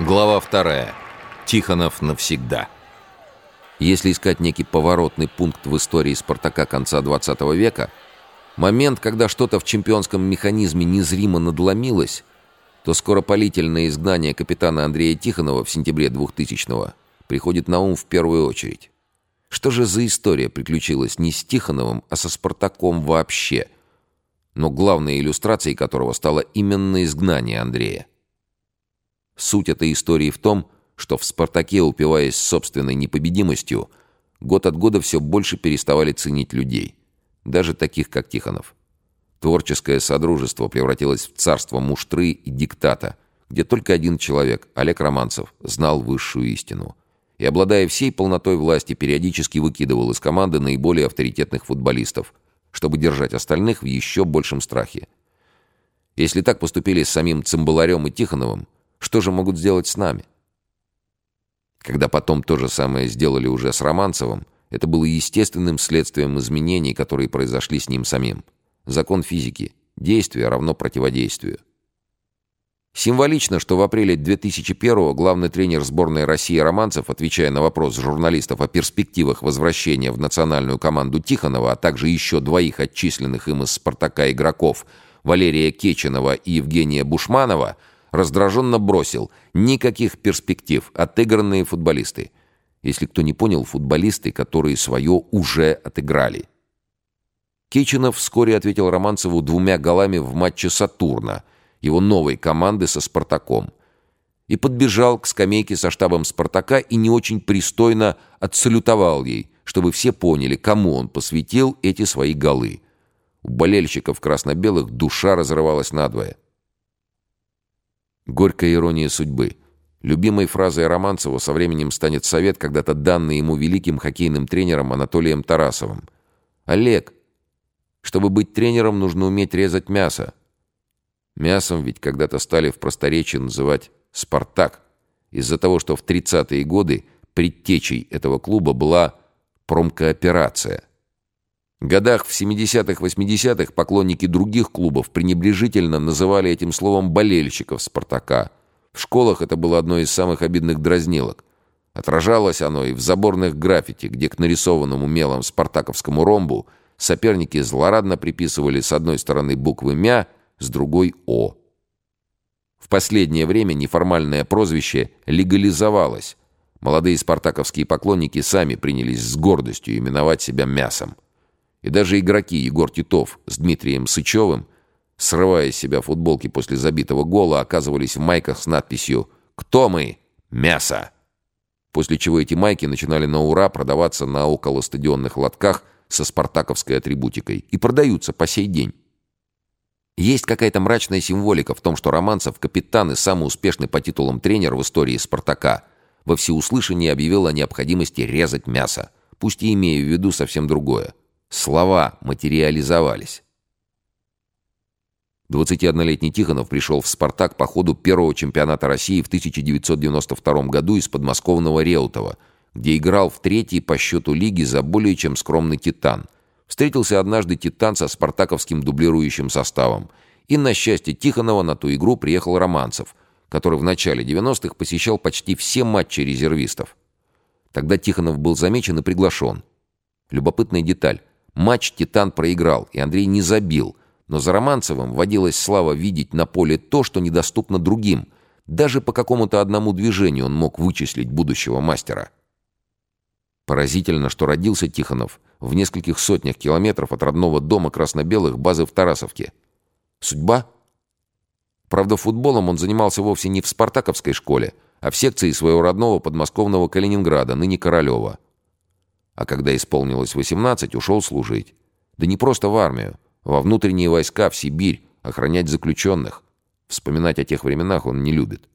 Глава вторая. Тихонов навсегда. Если искать некий поворотный пункт в истории «Спартака» конца 20 века, момент, когда что-то в чемпионском механизме незримо надломилось, то скоропалительное изгнание капитана Андрея Тихонова в сентябре 2000-го приходит на ум в первую очередь. Что же за история приключилась не с Тихоновым, а со «Спартаком» вообще, но главной иллюстрацией которого стало именно изгнание Андрея. Суть этой истории в том, что в «Спартаке», упиваясь собственной непобедимостью, год от года все больше переставали ценить людей. Даже таких, как Тихонов. Творческое содружество превратилось в царство муштры и диктата, где только один человек, Олег Романцев, знал высшую истину. И, обладая всей полнотой власти, периодически выкидывал из команды наиболее авторитетных футболистов, чтобы держать остальных в еще большем страхе. Если так поступили с самим Цимбаларем и Тихоновым, что же могут сделать с нами? Когда потом то же самое сделали уже с Романцевым, это было естественным следствием изменений, которые произошли с ним самим. Закон физики. Действие равно противодействию. Символично, что в апреле 2001-го главный тренер сборной России Романцев, отвечая на вопрос журналистов о перспективах возвращения в национальную команду Тихонова, а также еще двоих отчисленных им из «Спартака» игроков Валерия Кеченова и Евгения Бушманова – раздраженно бросил. Никаких перспектив, отыгранные футболисты. Если кто не понял, футболисты, которые свое уже отыграли. Кичинов вскоре ответил Романцеву двумя голами в матче «Сатурна», его новой команды со «Спартаком». И подбежал к скамейке со штабом «Спартака» и не очень пристойно отсалютовал ей, чтобы все поняли, кому он посвятил эти свои голы. У болельщиков красно-белых душа разрывалась надвое. Горькая ирония судьбы. Любимой фразой Романцева со временем станет совет, когда-то данный ему великим хоккейным тренером Анатолием Тарасовым. «Олег, чтобы быть тренером, нужно уметь резать мясо». Мясом ведь когда-то стали в просторечии называть «Спартак», из-за того, что в 30-е годы предтечей этого клуба была промкооперация – годах в 70-х-80-х поклонники других клубов пренебрежительно называли этим словом болельщиков «Спартака». В школах это было одной из самых обидных дразнилок. Отражалось оно и в заборных граффити, где к нарисованному мелом спартаковскому ромбу соперники злорадно приписывали с одной стороны буквы «мя», с другой «о». В последнее время неформальное прозвище легализовалось. Молодые спартаковские поклонники сами принялись с гордостью именовать себя «мясом». И даже игроки Егор Титов с Дмитрием Сычевым, срывая с себя футболки после забитого гола, оказывались в майках с надписью «Кто мы? Мясо!». После чего эти майки начинали на ура продаваться на околостадионных лотках со спартаковской атрибутикой и продаются по сей день. Есть какая-то мрачная символика в том, что Романцев, капитан и самый успешный по титулам тренер в истории «Спартака», во всеуслышание объявил о необходимости резать мясо, пусть и имея в виду совсем другое. Слова материализовались. 21-летний Тихонов пришел в «Спартак» по ходу первого чемпионата России в 1992 году из подмосковного Реутова, где играл в третьей по счету лиги за более чем скромный «Титан». Встретился однажды «Титан» со спартаковским дублирующим составом. И, на счастье Тихонова, на ту игру приехал Романцев, который в начале 90-х посещал почти все матчи резервистов. Тогда Тихонов был замечен и приглашен. Любопытная деталь. Матч «Титан» проиграл, и Андрей не забил. Но за Романцевым водилась слава видеть на поле то, что недоступно другим. Даже по какому-то одному движению он мог вычислить будущего мастера. Поразительно, что родился Тихонов в нескольких сотнях километров от родного дома красно-белых базы в Тарасовке. Судьба? Правда, футболом он занимался вовсе не в спартаковской школе, а в секции своего родного подмосковного Калининграда, ныне Королева. А когда исполнилось 18, ушел служить. Да не просто в армию, во внутренние войска, в Сибирь, охранять заключенных. Вспоминать о тех временах он не любит.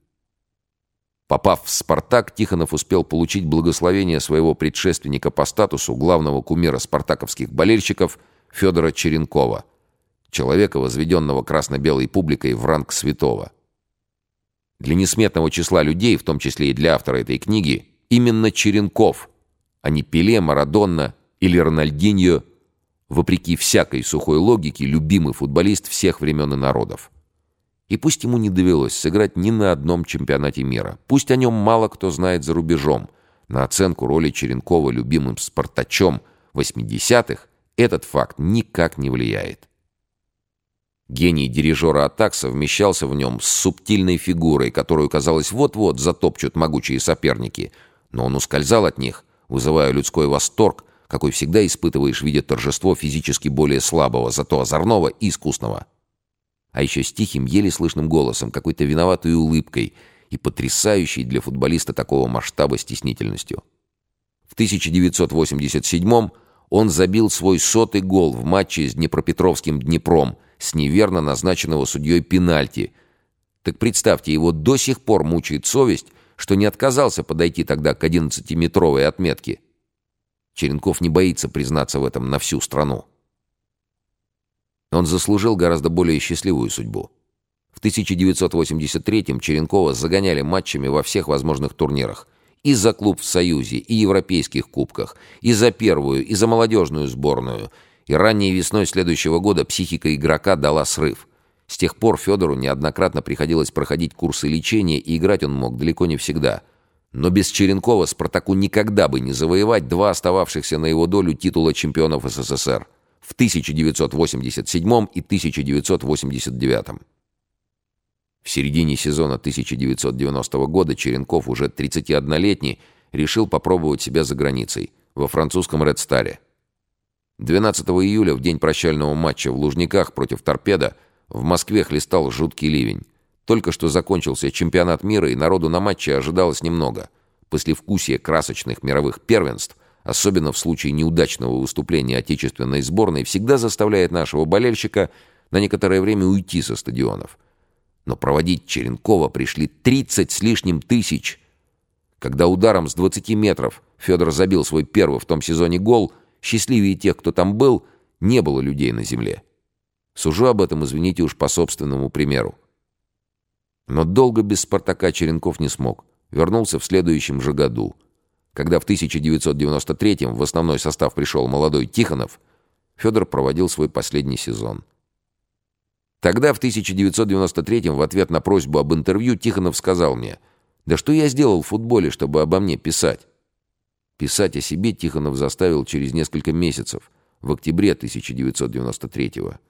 Попав в «Спартак», Тихонов успел получить благословение своего предшественника по статусу главного кумира спартаковских болельщиков Федора Черенкова, человека, возведенного красно-белой публикой в ранг святого. Для несметного числа людей, в том числе и для автора этой книги, именно Черенков – а не Пеле, Марадонна или Рональдиньо, вопреки всякой сухой логике, любимый футболист всех времен и народов. И пусть ему не довелось сыграть ни на одном чемпионате мира, пусть о нем мало кто знает за рубежом, на оценку роли Черенкова любимым «Спартачом» 80-х этот факт никак не влияет. Гений дирижера атак совмещался в нем с субтильной фигурой, которую, казалось, вот-вот затопчут могучие соперники, но он ускользал от них, вызывая людской восторг, какой всегда испытываешь, видя торжество физически более слабого, зато озорного и искусного. А еще с тихим, еле слышным голосом, какой-то виноватой улыбкой и потрясающей для футболиста такого масштаба стеснительностью. В 1987 он забил свой сотый гол в матче с Днепропетровским «Днепром», с неверно назначенного судьей пенальти. Так представьте, его до сих пор мучает совесть, что не отказался подойти тогда к 11-метровой отметке. Черенков не боится признаться в этом на всю страну. Он заслужил гораздо более счастливую судьбу. В 1983-м Черенкова загоняли матчами во всех возможных турнирах. И за клуб в Союзе, и европейских кубках, и за первую, и за молодежную сборную – и ранней весной следующего года психика игрока дала срыв. С тех пор Федору неоднократно приходилось проходить курсы лечения, и играть он мог далеко не всегда. Но без Черенкова Спартаку никогда бы не завоевать два остававшихся на его долю титула чемпионов СССР в 1987 и 1989. В середине сезона 1990 года Черенков, уже 31-летний, решил попробовать себя за границей, во французском «Ред Старе». 12 июля, в день прощального матча в Лужниках против «Торпеда», в Москве хлестал жуткий ливень. Только что закончился чемпионат мира, и народу на матче ожидалось немного. Послевкусие красочных мировых первенств, особенно в случае неудачного выступления отечественной сборной, всегда заставляет нашего болельщика на некоторое время уйти со стадионов. Но проводить Черенкова пришли 30 с лишним тысяч. Когда ударом с 20 метров Федор забил свой первый в том сезоне гол – Счастливее тех, кто там был, не было людей на земле. Сужу об этом, извините уж, по собственному примеру. Но долго без «Спартака» Черенков не смог. Вернулся в следующем же году. Когда в 1993-м в основной состав пришел молодой Тихонов, Федор проводил свой последний сезон. Тогда, в 1993-м, в ответ на просьбу об интервью, Тихонов сказал мне, «Да что я сделал в футболе, чтобы обо мне писать? Писать о себе Тихонов заставил через несколько месяцев, в октябре 1993 года.